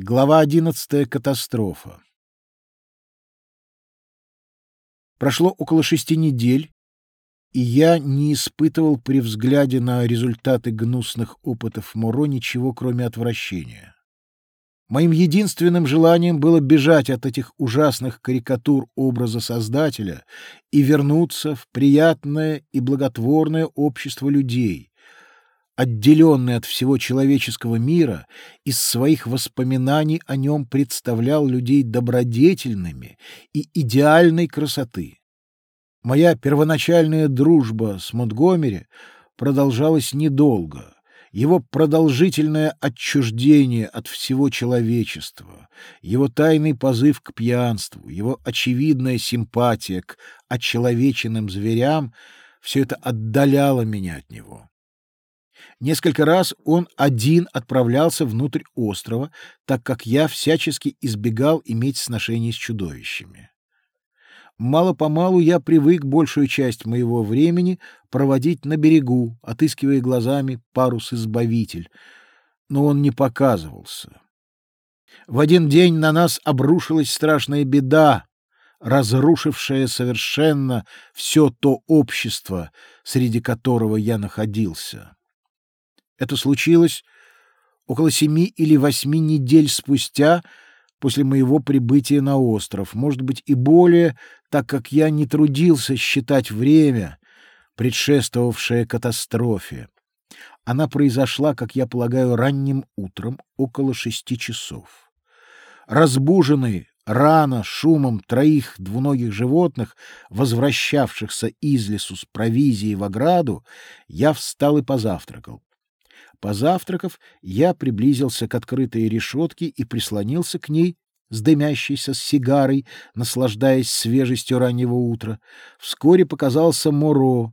Глава одиннадцатая. Катастрофа. Прошло около шести недель, и я не испытывал при взгляде на результаты гнусных опытов Моро ничего, кроме отвращения. Моим единственным желанием было бежать от этих ужасных карикатур образа Создателя и вернуться в приятное и благотворное общество людей, отделенный от всего человеческого мира, из своих воспоминаний о нем представлял людей добродетельными и идеальной красоты. Моя первоначальная дружба с Монтгомери продолжалась недолго — его продолжительное отчуждение от всего человечества, его тайный позыв к пьянству, его очевидная симпатия к очеловеченным зверям — все это отдаляло меня от него. Несколько раз он один отправлялся внутрь острова, так как я всячески избегал иметь сношений с чудовищами. Мало-помалу я привык большую часть моего времени проводить на берегу, отыскивая глазами парус-избавитель, но он не показывался. В один день на нас обрушилась страшная беда, разрушившая совершенно все то общество, среди которого я находился. Это случилось около семи или восьми недель спустя — после моего прибытия на остров, может быть и более, так как я не трудился считать время, предшествовавшее катастрофе. Она произошла, как я полагаю, ранним утром, около шести часов. Разбуженный рано шумом троих двуногих животных, возвращавшихся из лесу с провизией в ограду, я встал и позавтракал. Позавтракав, я приблизился к открытой решетке и прислонился к ней с дымящейся сигарой, наслаждаясь свежестью раннего утра. Вскоре показался Моро,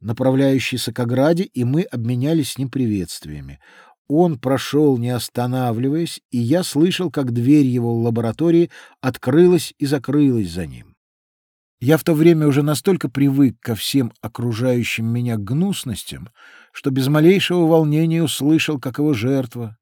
направляющийся к ограде, и мы обменялись с ним приветствиями. Он прошел, не останавливаясь, и я слышал, как дверь его лаборатории открылась и закрылась за ним. Я в то время уже настолько привык ко всем окружающим меня гнусностям, что без малейшего волнения услышал, как его жертва,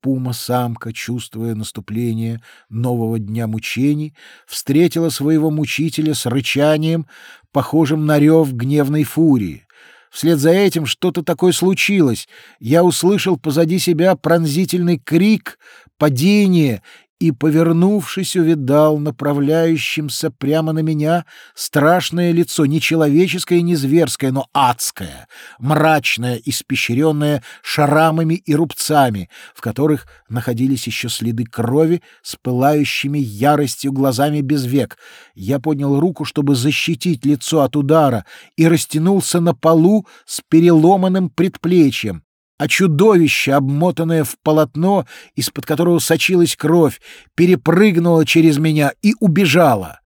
пума-самка, чувствуя наступление нового дня мучений, встретила своего мучителя с рычанием, похожим на рев гневной фурии. Вслед за этим что-то такое случилось. Я услышал позади себя пронзительный крик, падение и, повернувшись, увидал направляющимся прямо на меня страшное лицо, не человеческое не зверское, но адское, мрачное, испещренное шрамами и рубцами, в которых находились еще следы крови с пылающими яростью глазами без век. Я поднял руку, чтобы защитить лицо от удара, и растянулся на полу с переломанным предплечьем а чудовище, обмотанное в полотно, из-под которого сочилась кровь, перепрыгнуло через меня и убежало.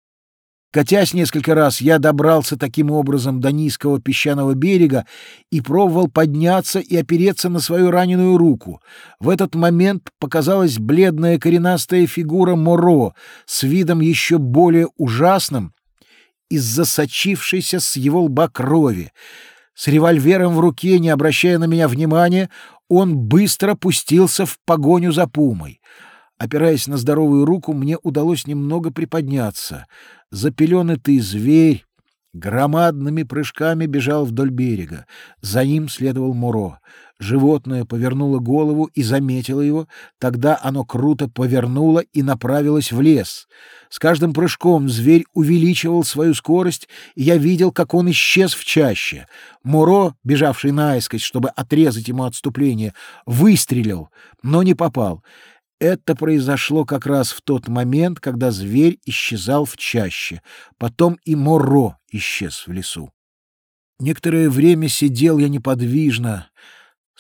Катясь несколько раз, я добрался таким образом до низкого песчаного берега и пробовал подняться и опереться на свою раненую руку. В этот момент показалась бледная коренастая фигура Моро с видом еще более ужасным из-за сочившейся с его лба крови. С револьвером в руке, не обращая на меня внимания, он быстро пустился в погоню за пумой. Опираясь на здоровую руку, мне удалось немного приподняться. Запеленутый зверь громадными прыжками бежал вдоль берега. За ним следовал Муро. Животное повернуло голову и заметило его. Тогда оно круто повернуло и направилось в лес. С каждым прыжком зверь увеличивал свою скорость, и я видел, как он исчез в чаще. Муро, бежавший наискось, чтобы отрезать ему отступление, выстрелил, но не попал. Это произошло как раз в тот момент, когда зверь исчезал в чаще. Потом и Моро исчез в лесу. Некоторое время сидел я неподвижно,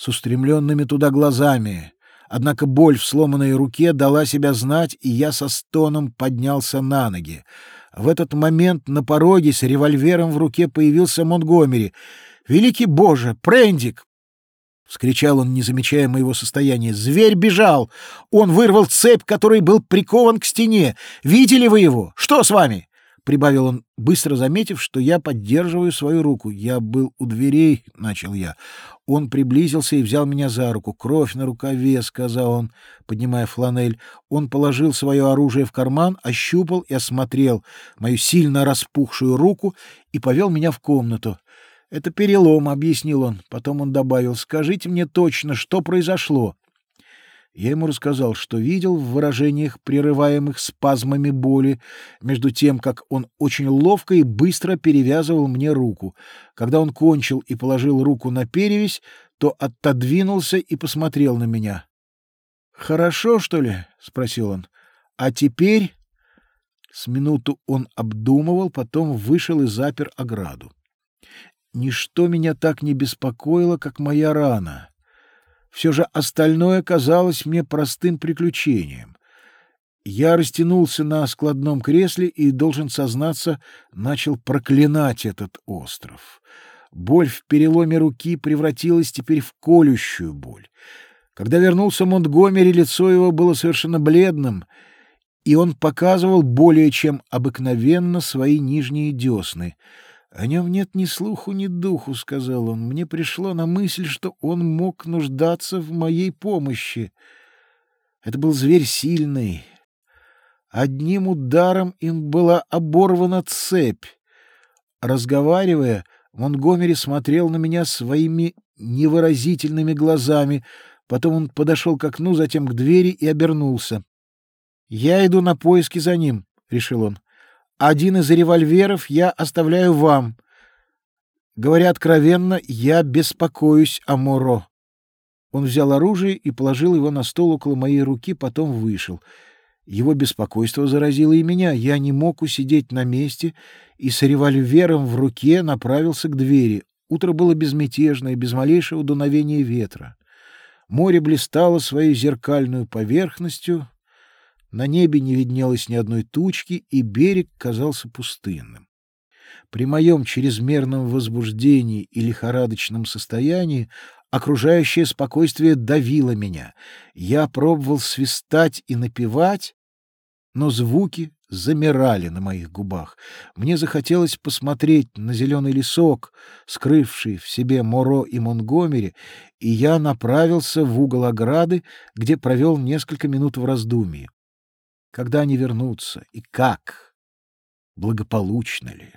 с устремленными туда глазами. Однако боль в сломанной руке дала себя знать, и я со стоном поднялся на ноги. В этот момент на пороге с револьвером в руке появился Монтгомери. «Великий Боже! Прендик!» — вскричал он, не замечая моего состояния. «Зверь бежал! Он вырвал цепь, которой был прикован к стене. Видели вы его? Что с вами? — прибавил он, быстро заметив, что я поддерживаю свою руку. «Я был у дверей», — начал я. Он приблизился и взял меня за руку. «Кровь на рукаве», — сказал он, поднимая фланель. Он положил свое оружие в карман, ощупал и осмотрел мою сильно распухшую руку и повел меня в комнату. «Это перелом», — объяснил он. Потом он добавил, «Скажите мне точно, что произошло?» Я ему рассказал, что видел в выражениях, прерываемых спазмами боли, между тем, как он очень ловко и быстро перевязывал мне руку. Когда он кончил и положил руку на перевязь, то отодвинулся и посмотрел на меня. «Хорошо, что ли?» — спросил он. «А теперь...» С минуту он обдумывал, потом вышел и запер ограду. Ничто меня так не беспокоило, как моя рана. Все же остальное казалось мне простым приключением. Я растянулся на складном кресле и, должен сознаться, начал проклинать этот остров. Боль в переломе руки превратилась теперь в колющую боль. Когда вернулся Монтгомери, лицо его было совершенно бледным, и он показывал более чем обыкновенно свои нижние десны — о нем нет ни слуху, ни духу, — сказал он. Мне пришло на мысль, что он мог нуждаться в моей помощи. Это был зверь сильный. Одним ударом им была оборвана цепь. Разговаривая, Монгомери смотрел на меня своими невыразительными глазами. Потом он подошел к окну, затем к двери и обернулся. — Я иду на поиски за ним, — решил он. Один из револьверов я оставляю вам. Говоря откровенно, я беспокоюсь о Моро. Он взял оружие и положил его на стол около моей руки, потом вышел. Его беспокойство заразило и меня. Я не мог усидеть на месте и с револьвером в руке направился к двери. Утро было безмятежное, без малейшего дуновения ветра. Море блистало своей зеркальной поверхностью, на небе не виднелось ни одной тучки, и берег казался пустынным. При моем чрезмерном возбуждении и лихорадочном состоянии окружающее спокойствие давило меня. Я пробовал свистать и напевать, но звуки замирали на моих губах. Мне захотелось посмотреть на зеленый лесок, скрывший в себе Моро и Монгомери, и я направился в угол ограды, где провел несколько минут в раздумье. Когда они вернутся и как? Благополучно ли?